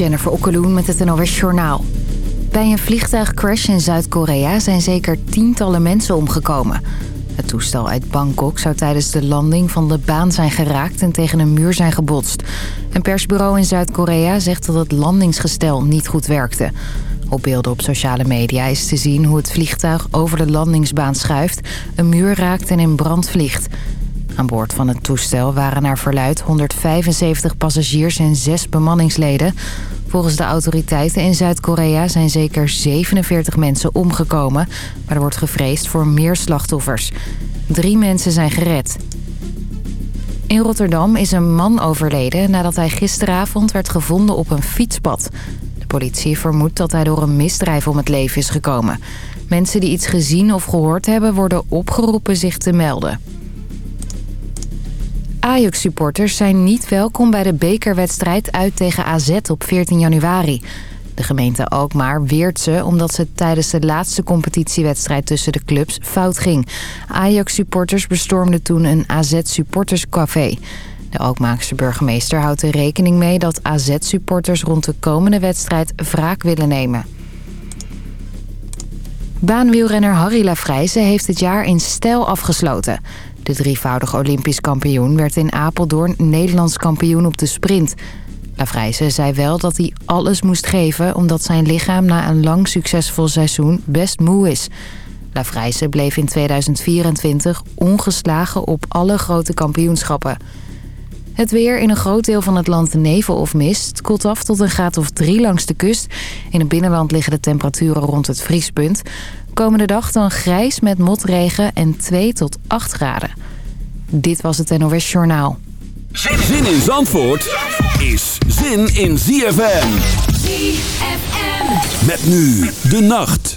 Jennifer Okkeloen met het NOS Journaal. Bij een vliegtuigcrash in Zuid-Korea zijn zeker tientallen mensen omgekomen. Het toestel uit Bangkok zou tijdens de landing van de baan zijn geraakt en tegen een muur zijn gebotst. Een persbureau in Zuid-Korea zegt dat het landingsgestel niet goed werkte. Op beelden op sociale media is te zien hoe het vliegtuig over de landingsbaan schuift, een muur raakt en in brand vliegt. Aan boord van het toestel waren naar verluid 175 passagiers en 6 bemanningsleden. Volgens de autoriteiten in Zuid-Korea zijn zeker 47 mensen omgekomen... maar er wordt gevreesd voor meer slachtoffers. Drie mensen zijn gered. In Rotterdam is een man overleden nadat hij gisteravond werd gevonden op een fietspad. De politie vermoedt dat hij door een misdrijf om het leven is gekomen. Mensen die iets gezien of gehoord hebben worden opgeroepen zich te melden. Ajax-supporters zijn niet welkom bij de bekerwedstrijd uit tegen AZ op 14 januari. De gemeente Alkmaar weert ze omdat ze tijdens de laatste competitiewedstrijd tussen de clubs fout ging. Ajax-supporters bestormden toen een AZ-supporterscafé. De Alkmaarse burgemeester houdt er rekening mee dat AZ-supporters rond de komende wedstrijd wraak willen nemen. Baanwielrenner Harry Lafrijze heeft het jaar in stijl afgesloten. De drievoudig Olympisch kampioen werd in Apeldoorn Nederlands kampioen op de sprint. Lavrijse zei wel dat hij alles moest geven... omdat zijn lichaam na een lang succesvol seizoen best moe is. Lavrijse bleef in 2024 ongeslagen op alle grote kampioenschappen. Het weer in een groot deel van het land nevel of mist. koelt af tot een graad of drie langs de kust. In het binnenland liggen de temperaturen rond het vriespunt. Komende dag dan grijs met motregen en 2 tot 8 graden. Dit was het NOS Journaal. Zin in Zandvoort is zin in ZFM. ZFM. Met nu de nacht.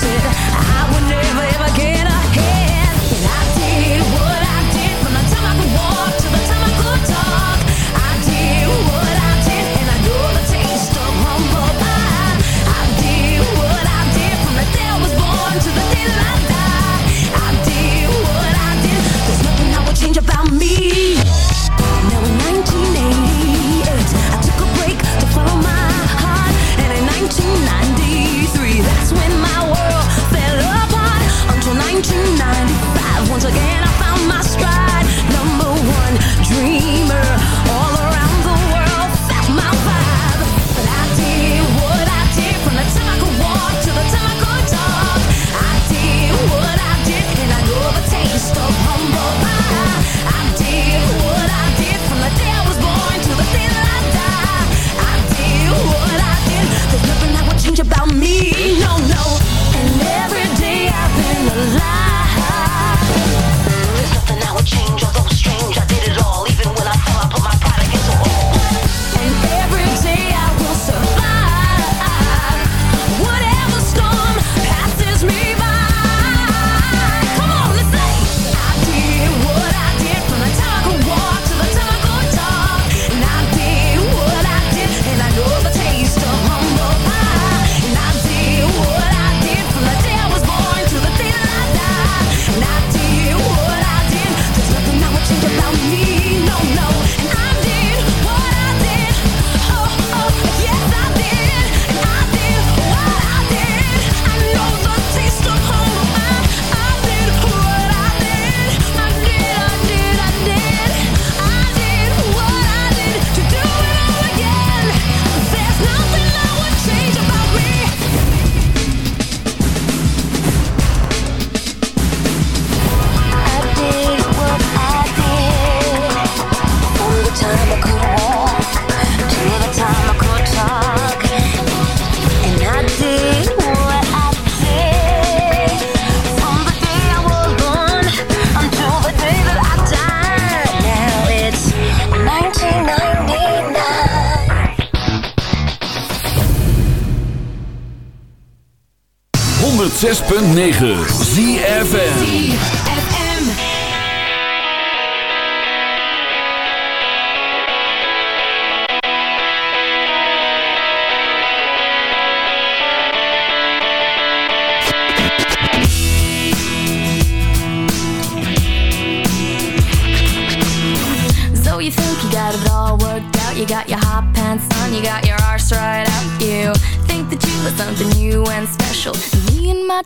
wanted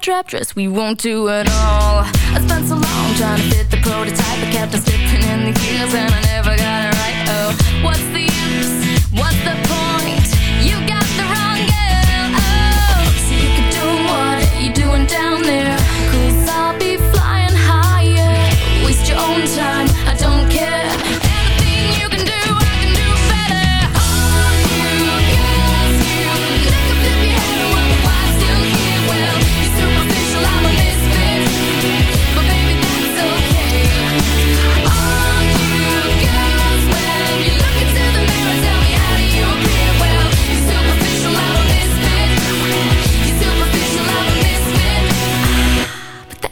trap dress, we won't do it all.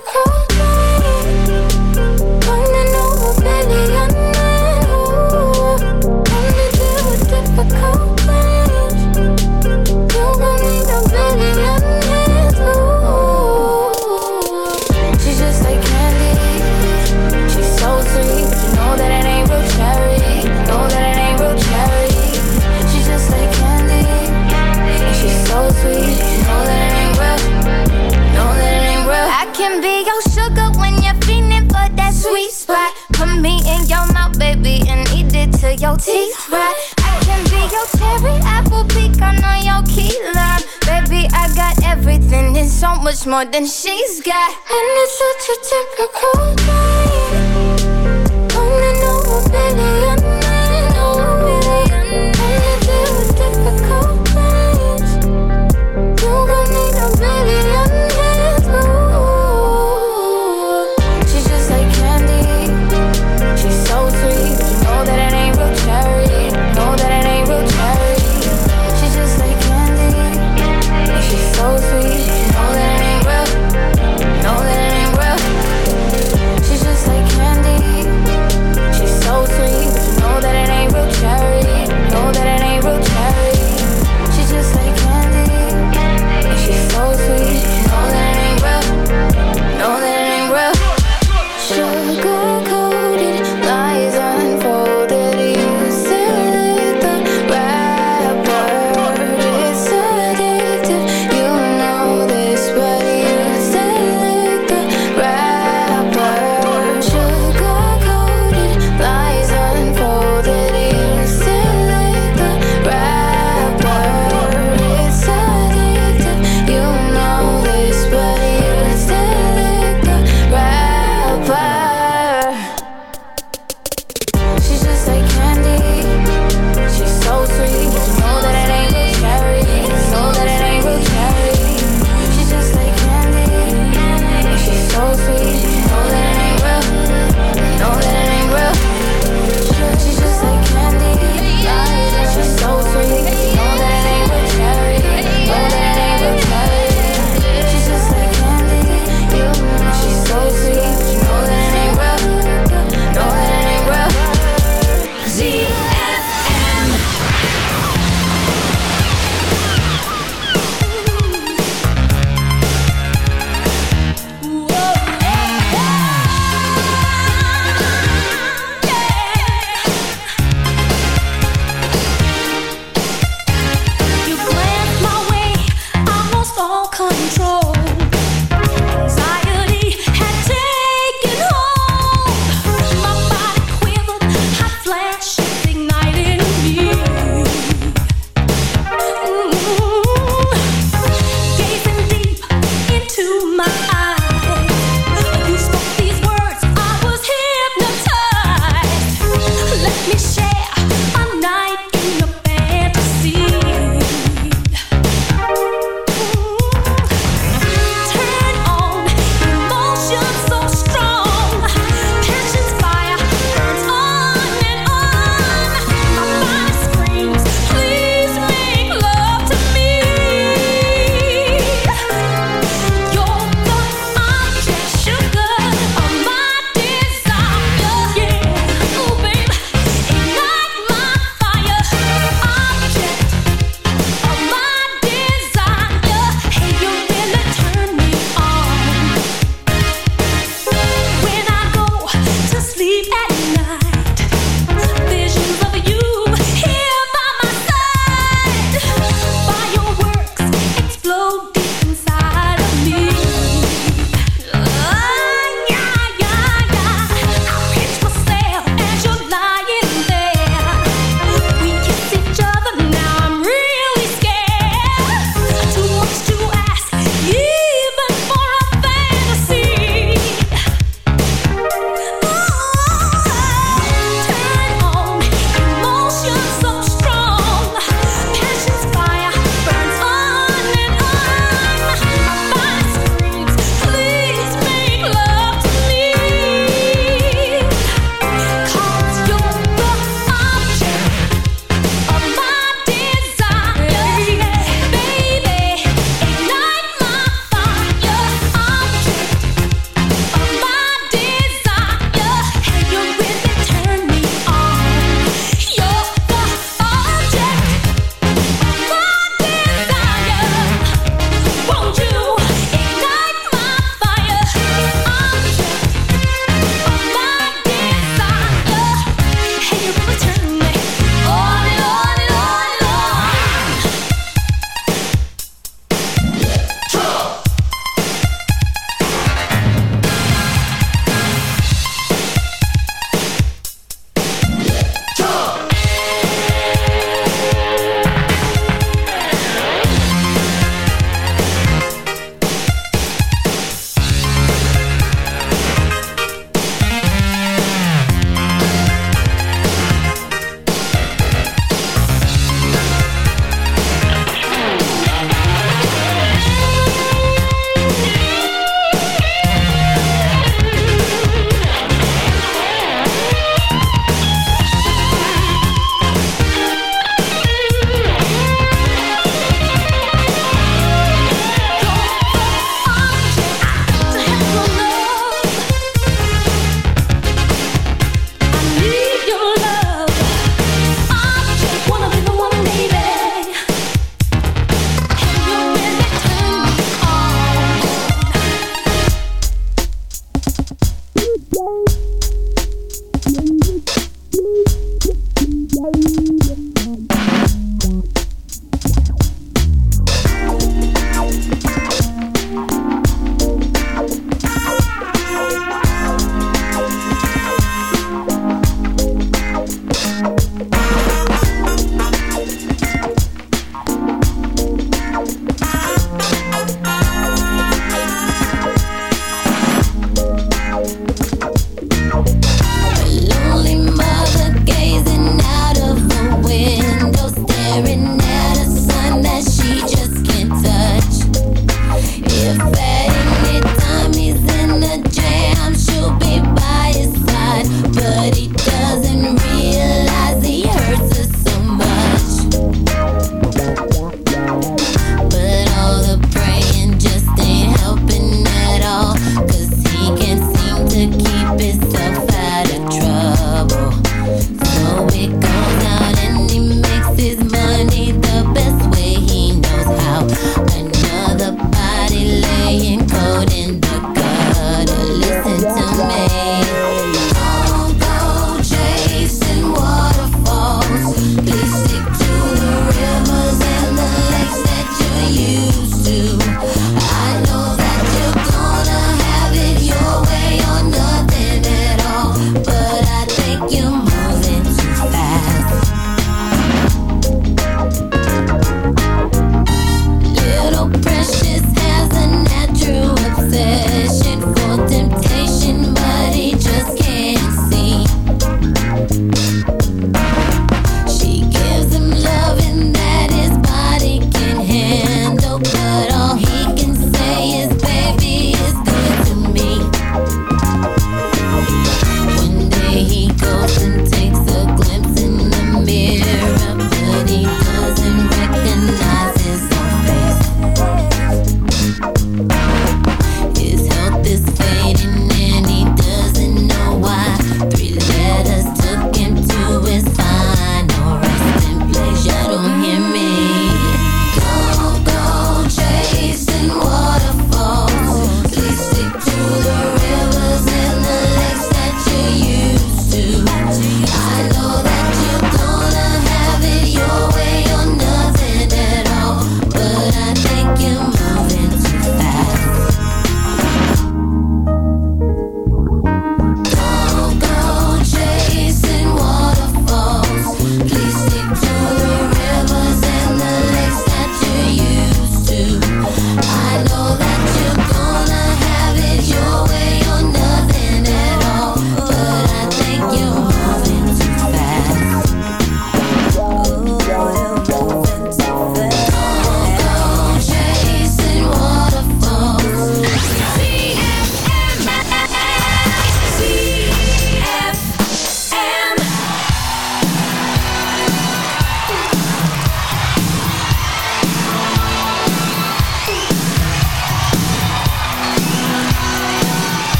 could apple pecan on your key lime. Baby, I got everything and so much more than she's got. And it's such a typical night. Only know, I